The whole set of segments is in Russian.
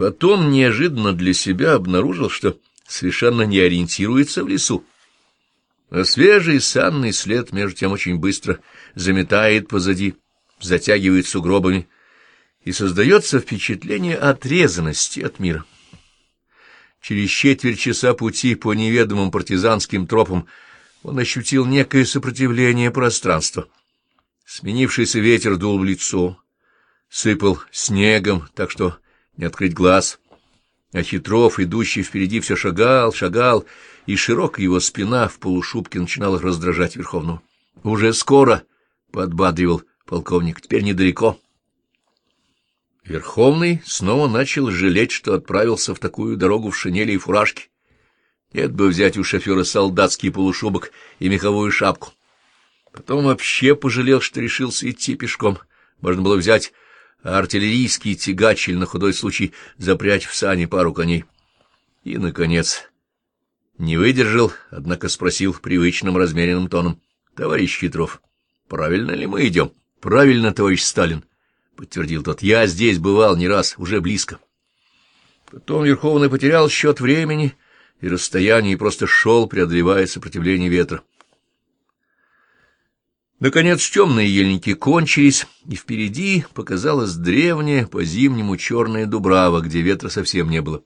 Потом неожиданно для себя обнаружил, что совершенно не ориентируется в лесу. А свежий санный след, между тем, очень быстро заметает позади, затягивает сугробами, и создается впечатление отрезанности от мира. Через четверть часа пути по неведомым партизанским тропам он ощутил некое сопротивление пространства. Сменившийся ветер дул в лицо, сыпал снегом, так что не открыть глаз. А Хитров, идущий впереди, все шагал, шагал, и широкая его спина в полушубке начинала раздражать Верховного. — Уже скоро, — подбадривал полковник, — теперь недалеко. Верховный снова начал жалеть, что отправился в такую дорогу в шинели и фуражке. Нет бы взять у шофера солдатский полушубок и меховую шапку. Потом вообще пожалел, что решился идти пешком. Можно было взять артиллерийский тягач или на худой случай запрячь в сани пару коней. И, наконец, не выдержал, однако спросил привычным размеренным тоном. — Товарищ Хитров, правильно ли мы идем? — Правильно, товарищ Сталин, — подтвердил тот. — Я здесь бывал не раз, уже близко. Потом Верховный потерял счет времени и расстояния и просто шел, преодолевая сопротивление ветра. Наконец темные ельники кончились, и впереди показалась древняя по-зимнему черная дубрава, где ветра совсем не было.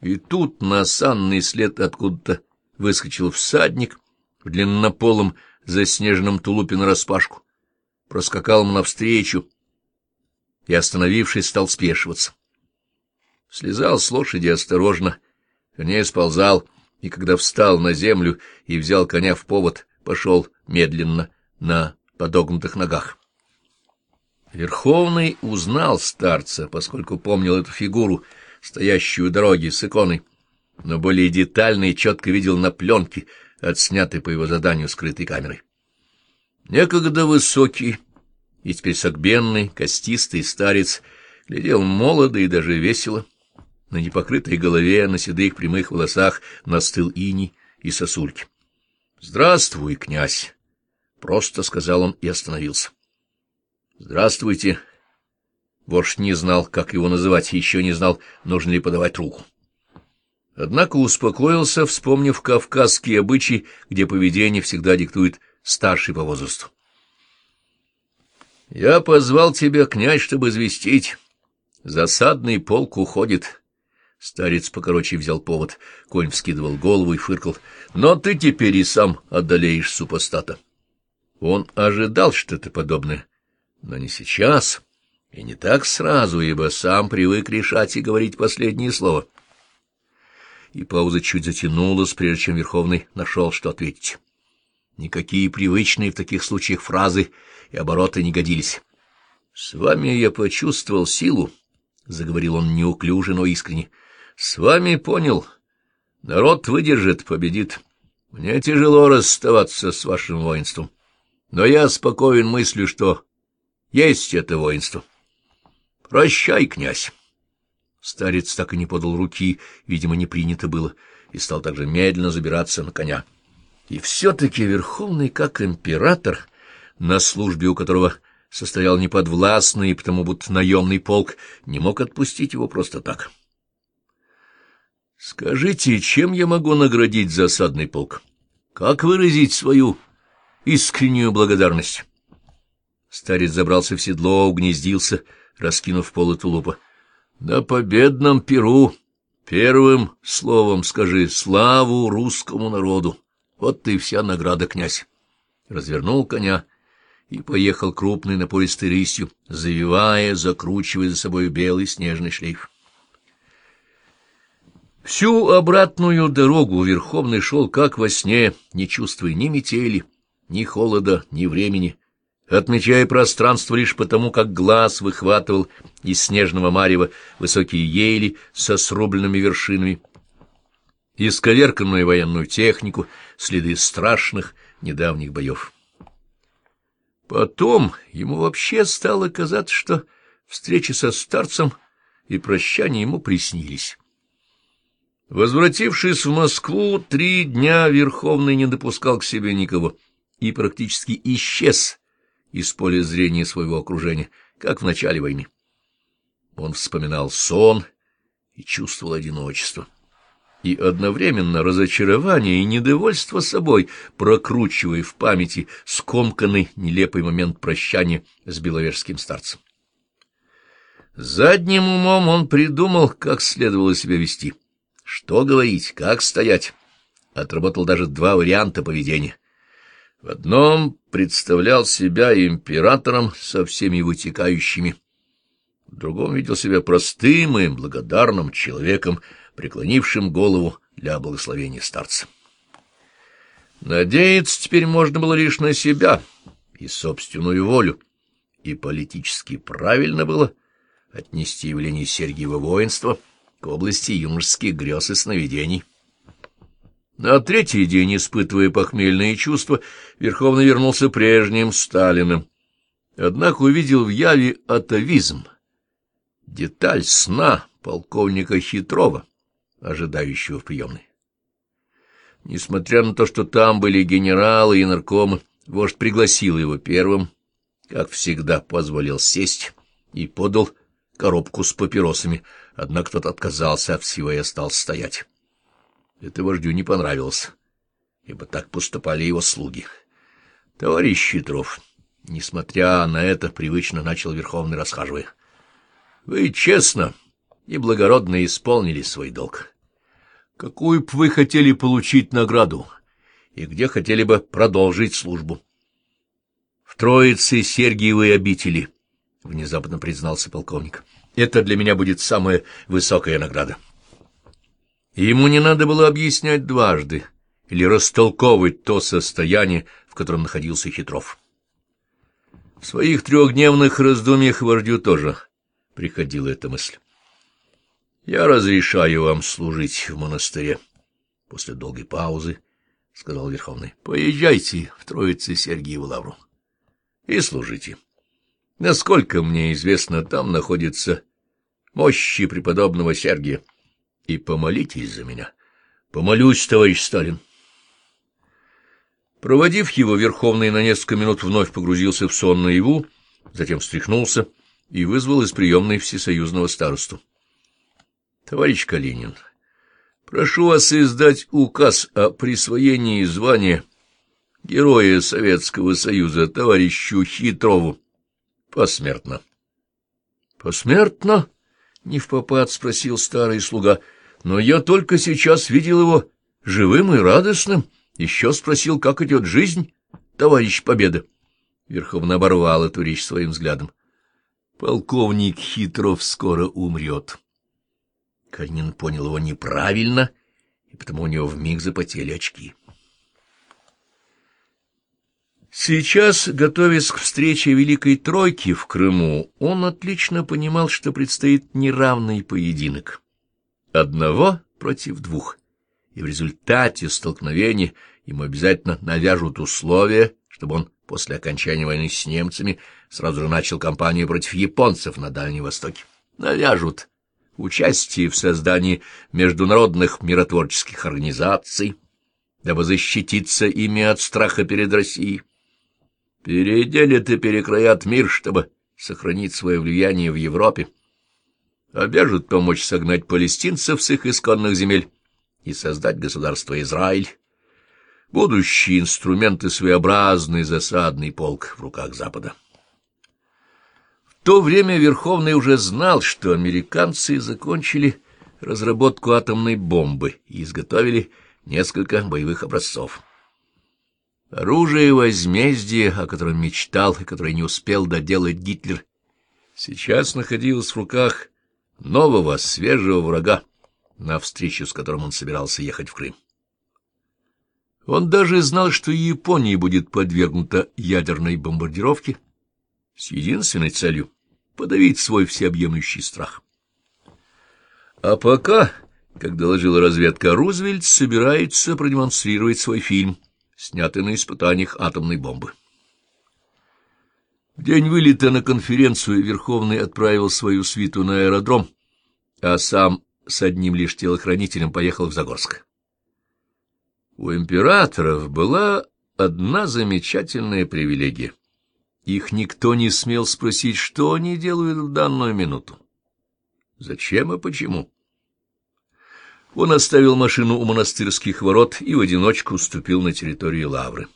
И тут на санный след откуда-то выскочил всадник в длиннополом заснеженном тулупе нараспашку, проскакал ему навстречу и, остановившись, стал спешиваться. Слезал с лошади осторожно, вернее, сползал, и когда встал на землю и взял коня в повод, пошел медленно на подогнутых ногах. Верховный узнал старца, поскольку помнил эту фигуру — стоящую у дороги с иконой, но более детально и четко видел на пленке, отснятой по его заданию скрытой камерой. Некогда высокий и теперь согбенный, костистый старец глядел молодо и даже весело. На непокрытой голове, на седых прямых волосах настыл иней и сосульки. — Здравствуй, князь! — просто сказал он и остановился. — Здравствуйте! — Вождь не знал, как его называть, еще не знал, нужно ли подавать руку. Однако успокоился, вспомнив кавказские обычаи, где поведение всегда диктует старший по возрасту. — Я позвал тебя, князь, чтобы известить. Засадный полк уходит. Старец покороче взял повод, конь вскидывал голову и фыркал. — Но ты теперь и сам одолеешь супостата. Он ожидал что-то подобное, но не сейчас. — и не так сразу, ибо сам привык решать и говорить последнее слово. И пауза чуть затянулась, прежде чем Верховный нашел, что ответить. Никакие привычные в таких случаях фразы и обороты не годились. — С вами я почувствовал силу, — заговорил он неуклюже, но искренне. — С вами понял. Народ выдержит, победит. Мне тяжело расставаться с вашим воинством, но я спокоен мыслью, что есть это воинство. Прощай, князь. Старец так и не подал руки, видимо, не принято было, и стал также медленно забираться на коня. И все-таки Верховный, как император, на службе у которого состоял неподвластный и потому будто наемный полк, не мог отпустить его просто так. — Скажите, чем я могу наградить засадный полк? Как выразить свою искреннюю благодарность? Старец забрался в седло, угнездился — раскинув полы тулупа. — На победном перу первым словом скажи славу русскому народу. Вот ты вся награда, князь. Развернул коня и поехал крупной напористой рысью, завивая, закручивая за собой белый снежный шлейф. Всю обратную дорогу Верховный шел как во сне, не чувствуя ни метели, ни холода, ни времени, отмечая пространство лишь потому, как глаз выхватывал из снежного марева высокие ели со срубленными вершинами, исковерканную военную технику, следы страшных недавних боев. Потом ему вообще стало казаться, что встречи со старцем и прощание ему приснились. Возвратившись в Москву, три дня Верховный не допускал к себе никого и практически исчез из поля зрения своего окружения, как в начале войны. Он вспоминал сон и чувствовал одиночество. И одновременно разочарование и недовольство собой, прокручивая в памяти скомканный нелепый момент прощания с беловежским старцем. Задним умом он придумал, как следовало себя вести, что говорить, как стоять. Отработал даже два варианта поведения. В одном представлял себя императором со всеми вытекающими в другом видел себя простым и благодарным человеком, преклонившим голову для благословения старца. Надеяться теперь можно было лишь на себя и собственную волю, и политически правильно было отнести явление Сергиева воинства к области юношеских грез и сновидений. На третий день, испытывая похмельные чувства, Верховный вернулся прежним Сталиным. Однако увидел в яве атовизм, деталь сна полковника Хитрова, ожидающего в приемной. Несмотря на то, что там были генералы и наркомы, вождь пригласил его первым, как всегда позволил сесть, и подал коробку с папиросами, однако тот отказался от всего и остался стоять. Это вождю не понравилось, ибо так поступали его слуги. Товарищ Хитров, несмотря на это, привычно начал Верховный расхаживая. Вы честно и благородно исполнили свой долг. Какую б вы хотели получить награду и где хотели бы продолжить службу? — В Троице Сергиевой обители, — внезапно признался полковник. — Это для меня будет самая высокая награда. Ему не надо было объяснять дважды или растолковывать то состояние, в котором находился Хитров. В своих трехдневных раздумьях вождю тоже приходила эта мысль. — Я разрешаю вам служить в монастыре. После долгой паузы сказал Верховный. — Поезжайте в Троице Сергиеву Лавру и служите. Насколько мне известно, там находится мощи преподобного Сергия. И помолитесь за меня. Помолюсь, товарищ Сталин. Проводив его, Верховный на несколько минут вновь погрузился в сон наяву, затем встряхнулся — и вызвал из приемной всесоюзного старосту. — Товарищ Калинин, прошу вас издать указ о присвоении звания Героя Советского Союза товарищу Хитрову посмертно. — Посмертно? — не в попад спросил старый слуга. — Но я только сейчас видел его живым и радостным. Еще спросил, как идет жизнь, товарищ Победа. Верховно оборвал эту речь своим взглядом. — Полковник Хитров скоро умрет. Калинин понял его неправильно, и потому у него вмиг запотели очки. Сейчас, готовясь к встрече Великой Тройки в Крыму, он отлично понимал, что предстоит неравный поединок. Одного против двух, и в результате столкновения ему обязательно навяжут условия, чтобы он после окончания войны с немцами сразу же начал кампанию против японцев на Дальнем Востоке. Навяжут участие в создании международных миротворческих организаций, дабы защититься ими от страха перед Россией. Переделят и перекроят мир, чтобы сохранить свое влияние в Европе. Обяжут помочь согнать палестинцев с их исконных земель и создать государство Израиль. Будущие инструменты своеобразный засадный полк в руках Запада. В то время Верховный уже знал, что американцы закончили разработку атомной бомбы и изготовили несколько боевых образцов. Оружие возмездия, о котором мечтал и которое не успел доделать Гитлер, сейчас находилось в руках нового, свежего врага, на встречу с которым он собирался ехать в Крым. Он даже знал, что Япония будет подвергнута ядерной бомбардировке с единственной целью — подавить свой всеобъемлющий страх. А пока, как доложила разведка, Рузвельт собирается продемонстрировать свой фильм, снятый на испытаниях атомной бомбы. В день вылета на конференцию Верховный отправил свою свиту на аэродром, а сам с одним лишь телохранителем поехал в Загорск. У императоров была одна замечательная привилегия. Их никто не смел спросить, что они делают в данную минуту. Зачем и почему? Он оставил машину у монастырских ворот и в одиночку вступил на территорию Лавры.